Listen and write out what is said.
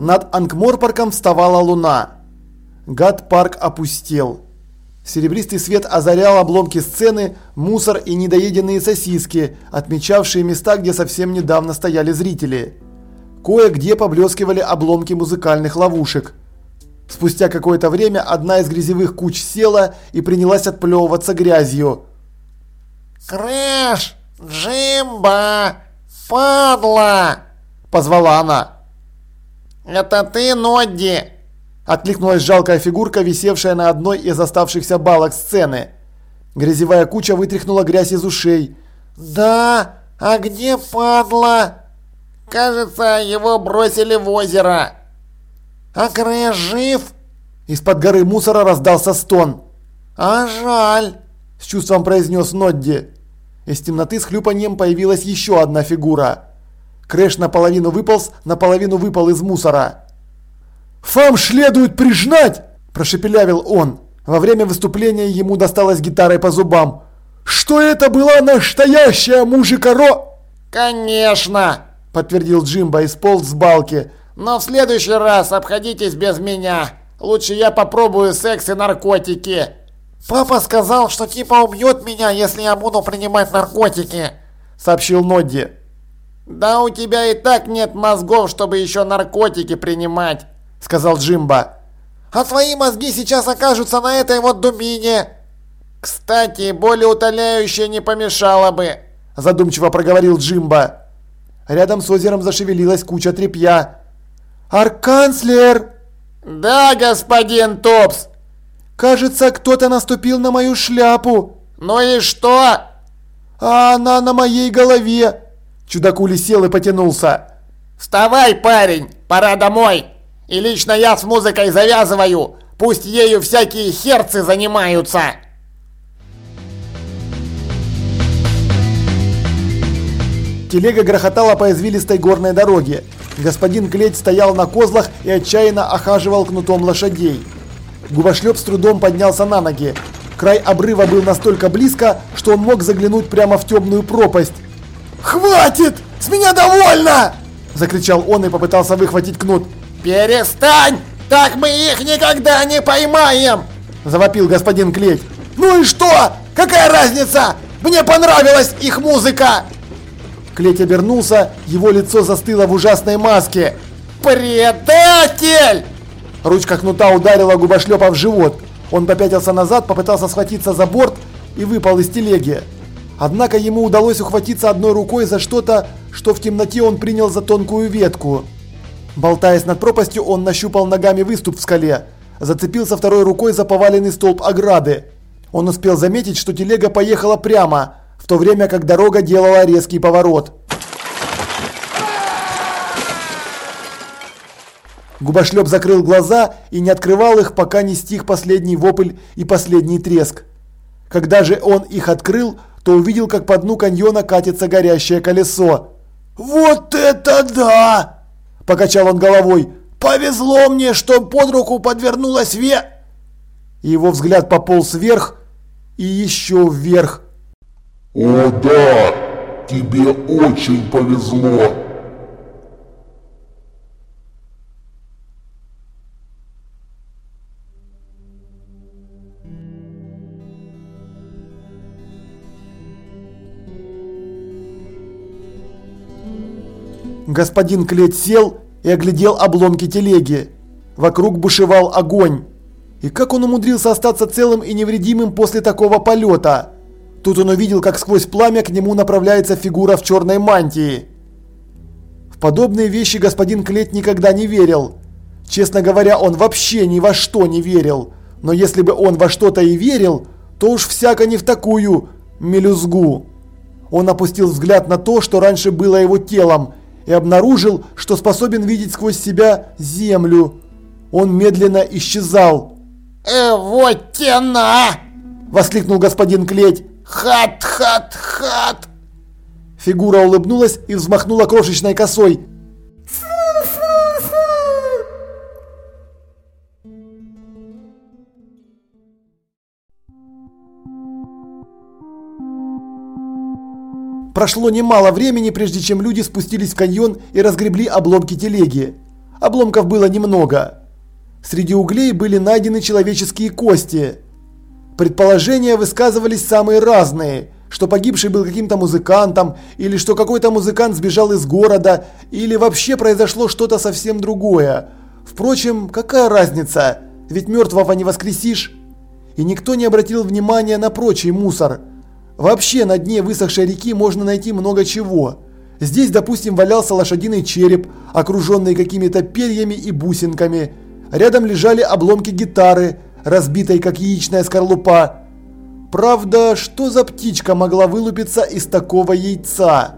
Над Анк-Морпорком вставала луна. Гад-парк опустел. Серебристый свет озарял обломки сцены, мусор и недоеденные сосиски, отмечавшие места, где совсем недавно стояли зрители. Кое-где поблескивали обломки музыкальных ловушек. Спустя какое-то время одна из грязевых куч села и принялась отплевываться грязью. «Крэш! Джимба! Падла!» – позвала она. «Это ты, Нодди?» Откликнулась жалкая фигурка, висевшая на одной из оставшихся балок сцены. Грязевая куча вытряхнула грязь из ушей. «Да, а где Падла?» «Кажется, его бросили в озеро». «А Крэш жив?» Из-под горы мусора раздался стон. «А жаль!» С чувством произнес Нодди. Из темноты с хлюпаньем появилась еще одна фигура. Крэш наполовину выполз, наполовину выпал из мусора. «Фам следует прижнать!» – прошепелявил он. Во время выступления ему досталась гитарой по зубам. «Что это была настоящая мужика рока?» «Конечно!» – подтвердил Джимба и сполз с балки. «Но в следующий раз обходитесь без меня. Лучше я попробую секс и наркотики». «Папа сказал, что типа убьет меня, если я буду принимать наркотики», – сообщил Нодди. «Да у тебя и так нет мозгов, чтобы еще наркотики принимать», – сказал Джимба. «А твои мозги сейчас окажутся на этой вот дубине». «Кстати, более утоляющее не помешало бы», – задумчиво проговорил Джимба. Рядом с озером зашевелилась куча тряпья. «Арканцлер!» «Да, господин Топс!» «Кажется, кто-то наступил на мою шляпу!» «Ну и что?» «А она на моей голове!» Чудакули сел и потянулся. «Вставай, парень! Пора домой!» И лично я с музыкой завязываю. Пусть ею всякие херцы занимаются. Телега грохотала по извилистой горной дороге. Господин Клеть стоял на козлах и отчаянно охаживал кнутом лошадей. Губошлеп с трудом поднялся на ноги. Край обрыва был настолько близко, что он мог заглянуть прямо в темную пропасть. «Хватит! С меня довольно!» – закричал он и попытался выхватить кнут. «Перестань! Так мы их никогда не поймаем!» Завопил господин Клеть. «Ну и что? Какая разница? Мне понравилась их музыка!» Клеть обернулся, его лицо застыло в ужасной маске. «Предатель!» Ручка кнута ударила губошлепа в живот. Он попятился назад, попытался схватиться за борт и выпал из телеги. Однако ему удалось ухватиться одной рукой за что-то, что в темноте он принял за тонкую ветку. Болтаясь над пропастью, он нащупал ногами выступ в скале, зацепился второй рукой за поваленный столб ограды. Он успел заметить, что телега поехала прямо, в то время как дорога делала резкий поворот. Губошлеп закрыл глаза и не открывал их, пока не стих последний вопль и последний треск. Когда же он их открыл, то увидел, как по дну каньона катится горящее колесо. «Вот это да!» Покачал он головой. «Повезло мне, что под руку подвернулась ве...» Его взгляд пополз вверх и еще вверх. «О да, тебе очень повезло!» Господин Клеть сел и оглядел обломки телеги. Вокруг бушевал огонь. И как он умудрился остаться целым и невредимым после такого полета? Тут он увидел, как сквозь пламя к нему направляется фигура в черной мантии. В подобные вещи господин Клеть никогда не верил. Честно говоря, он вообще ни во что не верил. Но если бы он во что-то и верил, то уж всяко не в такую мелюзгу. Он опустил взгляд на то, что раньше было его телом, и обнаружил, что способен видеть сквозь себя землю. Он медленно исчезал. «Э, вот тена!» – воскликнул господин Клеть. «Хат, хат, хат!» Фигура улыбнулась и взмахнула крошечной косой. Прошло немало времени, прежде чем люди спустились в каньон и разгребли обломки телеги. обломков было немного. Среди углей были найдены человеческие кости. Предположения высказывались самые разные, что погибший был каким-то музыкантом, или что какой-то музыкант сбежал из города, или вообще произошло что-то совсем другое. Впрочем, какая разница, ведь мертвого не воскресишь. И никто не обратил внимания на прочий мусор. Вообще на дне высохшей реки можно найти много чего. Здесь, допустим, валялся лошадиный череп, окруженный какими-то перьями и бусинками. Рядом лежали обломки гитары, разбитой как яичная скорлупа. Правда, что за птичка могла вылупиться из такого яйца?